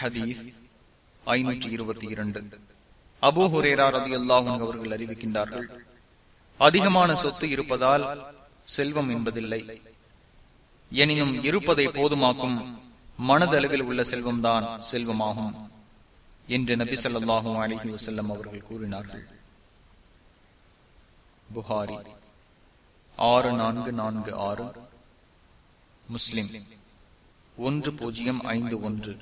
ஹதீஸ் ஐநூற்றி இருபத்தி இரண்டு. அபு ஹுரேரா ரதி அல்லாஹும் அவர்கள் அறிவிக்கின்றார்கள் அதிகமான சொத்து இருப்பதால் செல்வம் என்பதில்லை. எனினும் இருப்பதை போதுமாக்கும் மனதளவில் உள்ள செல்வம்தான் செல்வமாகும் என்று நபி சொல்லாஹும் அலிஹி வசல்லம் அவர்கள் கூறினார்கள். புகாரி ஆறு நான்கு நான்கு ஆறு முஸ்லிம் ஒன்று பூஜ்ஜியம் ஐந்து ஒன்று.